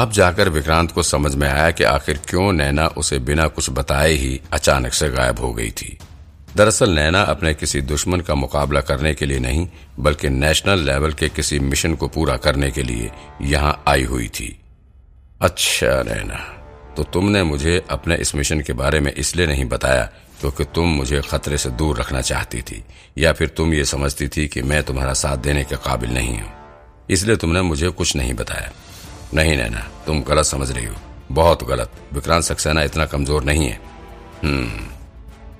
अब जाकर विक्रांत को समझ में आया कि आखिर क्यों नैना उसे बिना कुछ बताए ही अचानक से गायब हो गई थी। दरअसल नैना अपने किसी दुश्मन का मुकाबला करने के लिए नहीं, बल्कि नेशनल लेवल के किसी मिशन को पूरा करने के लिए यहाँ आई हुई थी। अच्छा नैना तो तुमने मुझे अपने इस मिशन के बारे में इसलिए नहीं बताया क्योंकि तुम मुझे खतरे से दूर रखना चाहती थी, या फिर तुम ये समझती थी कि मैं तुम्हारा साथ देने के काबिल नहीं हूँ। इसलिए तुमने मुझे कुछ नहीं बताया। नहीं नैना, तुम गलत समझ रही हो। बहुत गलत। विक्रांत सक्सेना इतना कमज़ोर नहीं है। हम्म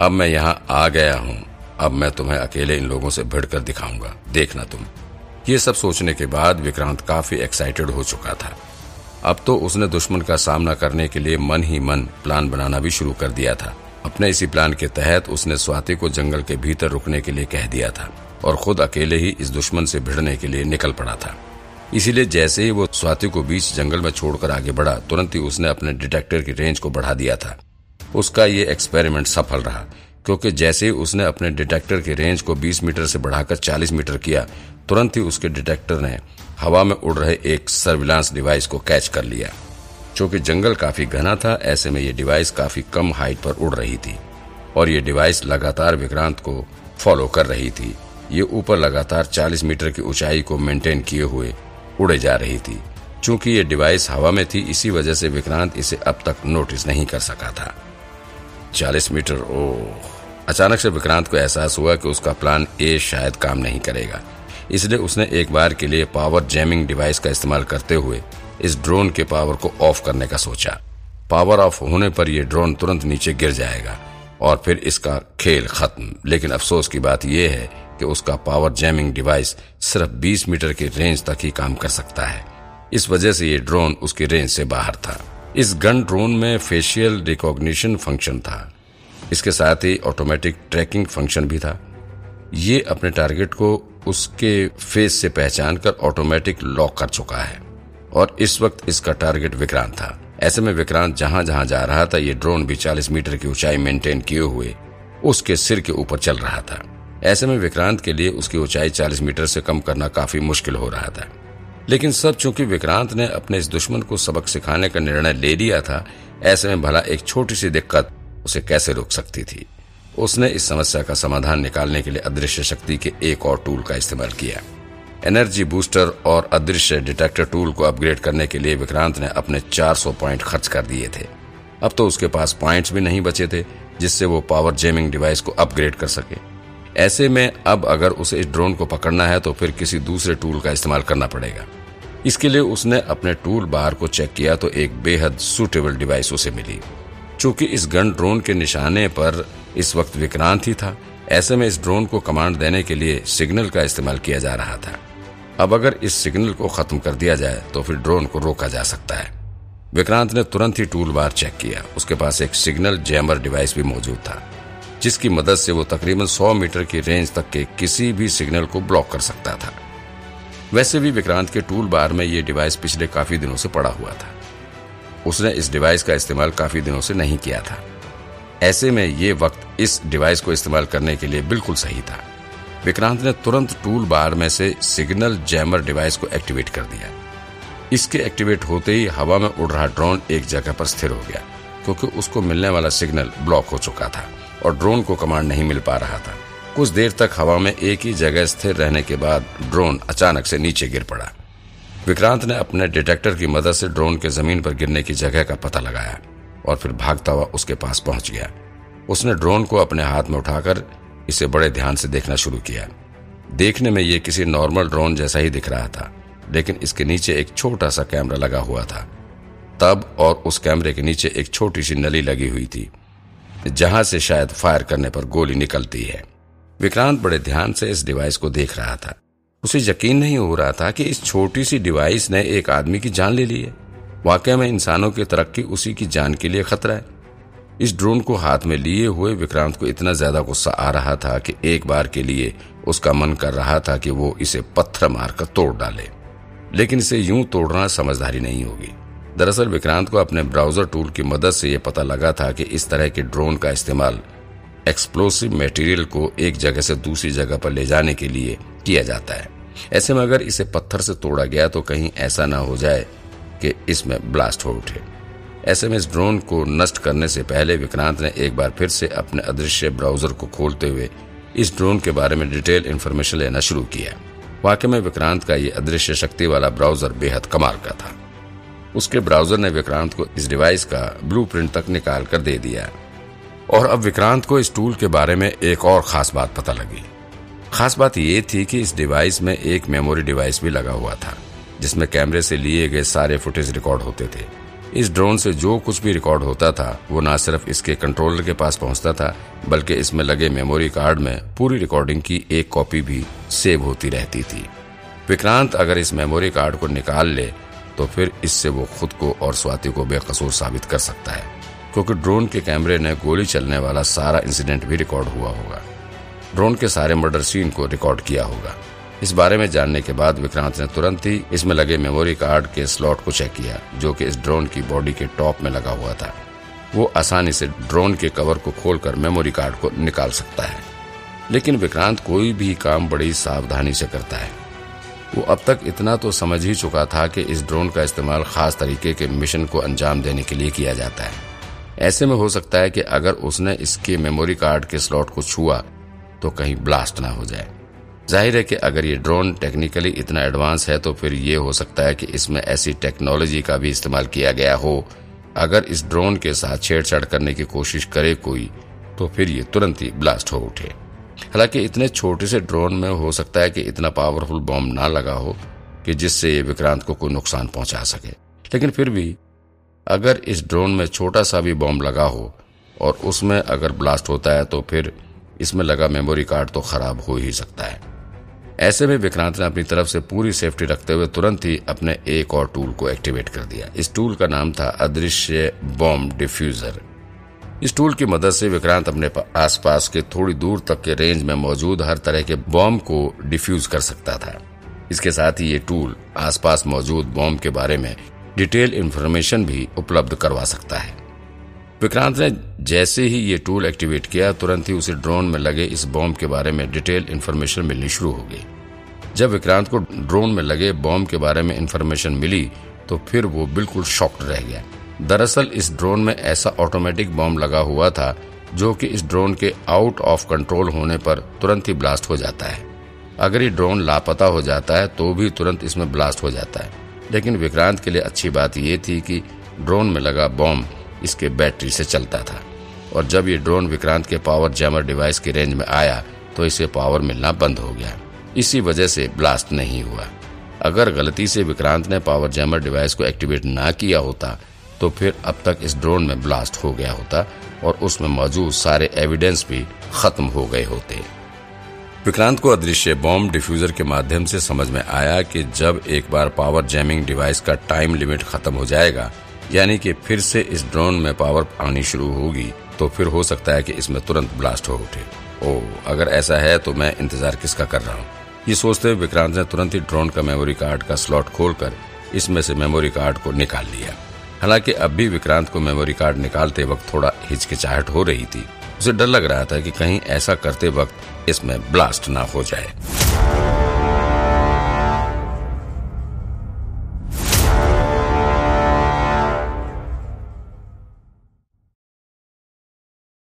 अब मैं यहाँ आ गया हूँ। अब मैं तुम्हें अकेले इन लोगों से भिड़कर दिखाऊँगा। देखना तुम। ये सब सोचने के बाद विक्रांत काफ़ी एक्साइटेड हो चुका था। अब तो उसने दुश्मन का सामना करने के लिए मन ही मन प्लान बनाना भी शुरू कर दिया था। अपने इसी प्लान के तहत उसने स्वाति को जंगल के भीतर रुकने के लिए कह दिया था और खुद अकेले ही इस दुश्मन से भिड़ने के लिए निकल पड़ा था। इसीलिए जैसे ही वो स्वाति को बीच जंगल में छोड़कर आगे बढ़ा, तुरंत ही उसने अपने डिटेक्टर की रेंज को बढ़ा दिया था। उसका ये एक्सपेरिमेंट सफल रहा, क्योंकि जैसे ही उसने अपने डिटेक्टर की रेंज को 20 मीटर से बढ़ाकर 40 मीटर किया, तुरंत ही उसके डिटेक्टर ने हवा में उड़ रहे एक सर्विलांस डिवाइस को कैच कर लिया। चूँकि जंगल काफ़ी घना था, ऐसे में ये डिवाइस काफ़ी कम हाइट पर उड़ रही थी, और ये डिवाइस लगातार विक्रांत को फॉलो कर रही थी। ये ऊपर लगातार 40 मीटर की ऊंचाई को मेंटेन किए हुए उड़े जा रही थी। चूँकि ये डिवाइस हवा में थी, इसी वजह से विक्रांत इसे अब तक नोटिस नहीं कर सका था। चालीस मीटर, ओह। अचानक से विक्रांत को एहसास हुआ कि उसका प्लान ए शायद काम नहीं करेगा। इसलिए उसने एक बार के लिए पावर जैमिंग डिवाइस का इस्तेमाल करते हुए इस ड्रोन के पावर को ऑफ़ करने का सोचा। पावर ऑफ़ होने पर यह ड्रोन तुरंत नीचे गिर जाएगा और फिर इसका खेल खत्म। लेकिन अफसोस की बात यह है कि उसका पावर जैमिंग डिवाइस सिर्फ़ 20 मीटर की रेंज तक ही काम कर सकता है। इस वजह से ये ड्रोन उसकी रेंज से बाहर था। इस गन ड्रोन में फेशियल रिकॉग्निशन फ़ंक्शन था। इसके साथ ही ऑटोमेटिक ट्रैकिंग फ़ंक्शन भी था। ये अपने टारगेट को उसके फेस से पहचान कर ऑटोमेटिक लॉक कर चुका है। और इस वक्त इसका टारगेट विक्रांत था। ऐसे में विक्रांत जहाँ जहाँ जा रहा था, ये ड्रोन भी 40 मीटर की ऊंचाई मेंटेन किए हुए उसके सिर के ऊपर चल रहा था। ऐसे में विक्रांत के लिए उसकी ऊंचाई 40 मीटर से कम करना काफ़ी मुश्किल हो रहा था। लेकिन सब चूँकि विक्रांत ने अपने इस दुश्मन को सबक सिखाने का निर्णय ले लिया था, ऐसे में भला एक छोटी सी दिक्कत उसे कैसे रोक सकती थी? उसने इस समस्या का समाधान निकालने के लिए अदृश्य शक्ति के एक और टूल का इस्तेमाल किया। एनर्जी बूस्टर और अदृश्य डिटेक्टर टूल को अपग्रेड करने के लिए विक्रांत ने अपने 400 पॉइंट खर्च कर दिए थे। अब तो उसके पास पॉइंट्स भी नहीं बचे थे, जिससे वो पावर जेमिंग डिवाइस को अपग्रेड कर सके। ऐसे में अब अगर उसे इस ड्रोन को पकड़ना है तो फिर किसी दूसरे टूल का इस्तेमाल करना पड़ेगा। इसके लिए उसने अपने टूल बार को चेक किया तो एक बेहद सुटेबल डिवाइस उसे मिली। चूँकि इस गन ड्रोन के निशाने पर इस वक्त विक्रांत ही था, ऐसे में इस ड्रोन को कमांड देने के लिए सिग्नल का इस्तेमाल किया जा रहा था। अब अगर इस सिग्नल को खत्म कर दिया जाए तो फिर ड्रोन को रोका जा सकता है। विक्रांत ने तुरंत ही टूल बार चेक किया। उसके पास एक सिग्नल जैमर डिवाइस भी मौजूद था। जिसकी मदद से वो तकरीबन 100 मीटर की रेंज तक के किसी भी सिग्नल को ब्लॉक कर सकता था। वैसे भी विक्रांत के टूल बार में ये डिवाइस पिछले काफ़ी दिनों से पड़ा हुआ था। उसने इस डिवाइस का इस्तेमाल काफ़ी दिनों से नहीं किया था। ऐसे में ये वक्त इस डिवाइस को इस्तेमाल करने के लिए बिल्कुल सही था। विक्रांत ने तुरंत टूल बार में से सिग्नल जैमर डिवाइस को एक्टिवेट कर दिया। इसके एक्टिवेट होते ही हवा में उड़ रहा ड्रोन एक जगह पर स्थिर हो गया। क्योंकि उसको मिलने वाला सिग्नल ब्लॉक हो चुका था और ड्रोन को कमांड नहीं मिल पा रहा था। कुछ देर तक हवा में एक ही जगह स्थिर रहने के बाद ड्रोन अचानक से नीचे गिर पड़ा। विक्रांत ने अपने डिटेक्टर की मदद से ड्रोन के ज़मीन पर गिरने की जगह का पता लगाया और फिर भागता हुआ उसके पास पहुँच गया। उसने ड्रोन को अपने हाथ में उठाकर इसे बड़े ध्यान से देखना शुरू किया। देखने में ये किसी नॉर्मल ड्रोन जैसा ही दिख रहा था, लेकिन इसके नीचे एक छोटा सा कैमरा लगा हुआ था। तब और उस कैमरे के नीचे एक छोटी सी नली लगी हुई थी, जहाँ से शायद फायर करने पर गोली निकलती है। विक्रांत बड़े ध्यान से इस डिवाइस को देख रहा था। उसे यकीन नहीं हो रहा था कि इस छोटी सी डिवाइस ने एक आदमी की जान ले ली है। वाकई में इंसानों की तरक्की उसी की जान के लिए खतरा है। इस ड्रोन को हाथ में लिए हुए विक्रांत को इतना ज़्यादा गुस्सा आ रहा था कि एक बार के लिए उसका मन कर रहा था कि वो इसे पत्थर मारकर तोड़ डाले। लेकिन इसे यूँ तोड़ना समझदारी नहीं होगी। दरअसल विक्रांत को अपने ब्राउज़र टूल की मदद से यह पता लगा था कि इस तरह के ड्रोन का इस्तेमाल एक्सप्लोसिव मटेरियल को एक जगह से दूसरी जगह पर ले जाने के लिए किया जाता है। ऐसे में अगर इसे पत्थर से तोड़ा गया तो कहीं ऐसा ना हो जाए कि इसमें ब्लास्ट हो उठे। ऐसे में इस ड्रोन को नष्ट करने से पहले विक्रांत ने एक बार फिर से अपने अदृश्य ब्राउज़र को खोलते हुए इस ड्रोन के बारे में डिटेल इन्फॉर्मेशन लेना शुरू किया। वाकई में विक्रांत का ये अदृश्य शक्ति वाला ब्राउज़र बेहद कमाल का था। उसके ब्राउज़र ने विक्रांत को इस डिवाइस का ब्लूप्रिंट तक निकाल कर दे दिया। और अब विक्रांत को इस टूल के बारे में एक और खास बात पता लगी। खास बात यह थी कि इस डिवाइस में एक मेमोरी डिवाइस भी लगा हुआ था, जिसमें कैमरे से लिए गए सारे फुटेज रिकॉर्ड होते थे। इस ड्रोन से जो कुछ भी रिकॉर्ड होता था, वो न सिर्फ़ इसके कंट्रोलर के पास पहुँचता था, बल्कि इसमें लगे मेमोरी कार्ड में पूरी रिकॉर्डिंग की एक कॉपी भी सेव होती रहती थी। विक्रांत अगर इस मेमोरी कार्ड को निकाल ले तो फिर इससे वो खुद को और स्वाति को बेकसूर साबित कर सकता है। क्योंकि ड्रोन के कैमरे ने गोली चलने वाला सारा इंसिडेंट भी रिकॉर्ड हुआ होगा। ड्रोन के सारे मर्डर सीन को रिकॉर्ड किया होगा। इस बारे में जानने के बाद विक्रांत ने तुरंत ही इसमें लगे मेमोरी कार्ड के स्लॉट को चेक किया, जो कि इस ड्रोन की बॉडी के टॉप में लगा हुआ था। वो आसानी से ड्रोन के कवर को खोलकर मेमोरी कार्ड को निकाल सकता है। लेकिन विक्रांत कोई भी काम बड़ी सावधानी से करता है। वो अब तक इतना तो समझ ही चुका था कि इस ड्रोन का इस्तेमाल खास तरीके के मिशन को अंजाम देने के लिए किया जाता है। ऐसे में हो सकता है कि अगर उसने इसके मेमोरी कार्ड के स्लॉट को छुआ तो कहीं ब्लास्ट ना हो जाए। ज़ाहिर है कि अगर ये ड्रोन टेक्निकली इतना एडवांस है तो फिर ये हो सकता है कि इसमें ऐसी टेक्नोलॉजी का भी इस्तेमाल किया गया हो। अगर इस ड्रोन के साथ छेड़छाड़ करने की कोशिश करे कोई तो फिर ये तुरंत ही ब्लास्ट हो उठे। हालाँकि इतने छोटे से ड्रोन में हो सकता है कि इतना पावरफुल बॉम्ब ना लगा हो कि जिससे विक्रांत को कोई नुकसान पहुँचा सके। लेकिन फिर भी, अगर इस ड्रोन में छोटा सा भी बॉम्ब लगा हो और उसमें अगर ब्लास्ट होता है तो फिर इसमें लगा मेमोरी कार्ड तो खराब हो ही सकता है। ऐसे में विक्रांत ने अपनी तरफ़ से पूरी सेफ्टी रखते हुए तुरंत ही अपने एक और टूल को एक्टिवेट कर दिया। इस टूल का नाम था अदृश्य बॉम्ब डिफ्यूजर इस टूल की मदद से विक्रांत अपने आसपास के थोड़ी दूर तक के रेंज में मौजूद हर तरह के बॉम्ब को डिफ्यूज कर सकता था। इसके साथ ही ये टूल आसपास मौजूद बॉम्ब के बारे में डिटेल इन्फॉर्मेशन भी उपलब्ध करवा सकता है। विक्रांत ने जैसे ही ये टूल एक्टिवेट किया, तुरंत ही उसे ड्रोन में लगे इस बॉम्ब के बारे में डिटेल इन्फॉर्मेशन मिलनी शुरू हो गई। जब विक्रांत को ड्रोन में लगे बॉम्ब के बारे में इन्फॉर्मेशन मिली तो फिर वो बिल्कुल शॉक्ड रह गया। दरअसल इस ड्रोन में ऐसा ऑटोमेटिक बॉम्ब लगा हुआ था, जो कि इस ड्रोन के आउट ऑफ़ कंट्रोल होने पर तुरंत ही ब्लास्ट हो जाता है। अगर ये ड्रोन लापता हो जाता है तो भी तुरंत इसमें ब्लास्ट हो जाता है। लेकिन विक्रांत के लिए अच्छी बात यह थी कि ड्रोन में लगा बॉम्ब इसके बैटरी से चलता था। और जब ये ड्रोन विक्रांत के पावर जैमर डिवाइस की रेंज में आया तो इसे पावर मिलना बंद हो गया। इसी वजह से ब्लास्ट नहीं हुआ। अगर गलती से विक्रांत ने पावर जैमर डिवाइस को एक्टिवेट ना किया होता तो फिर अब तक इस ड्रोन में ब्लास्ट हो गया होता और उसमें मौजूद सारे एविडेंस भी खत्म हो गए होते। विक्रांत को अदृश्य बॉम्ब डिफ्यूजर के माध्यम से समझ में आया कि जब एक बार पावर जैमिंग डिवाइस का टाइम लिमिट खत्म हो जाएगा, यानी कि फिर से इस ड्रोन में पावर आनी शुरू होगी तो फिर हो सकता है कि इसमें तुरंत ब्लास्ट हो उठे। ओ अगर ऐसा है तो मैं इंतज़ार किसका कर रहा हूँ? ये सोचते हुए विक्रांत ने तुरंत ही ड्रोन का मेमोरी कार्ड का स्लॉट खोलकर इसमें से मेमोरी कार्ड को निकाल लिया। हालाँकि अब भी विक्रांत को मेमोरी कार्ड निकालते वक्त थोड़ा हिचकिचाहट हो रही थी। उसे डर लग रहा था कि कहीं ऐसा करते वक्त इसमें ब्लास्ट ना हो जाए।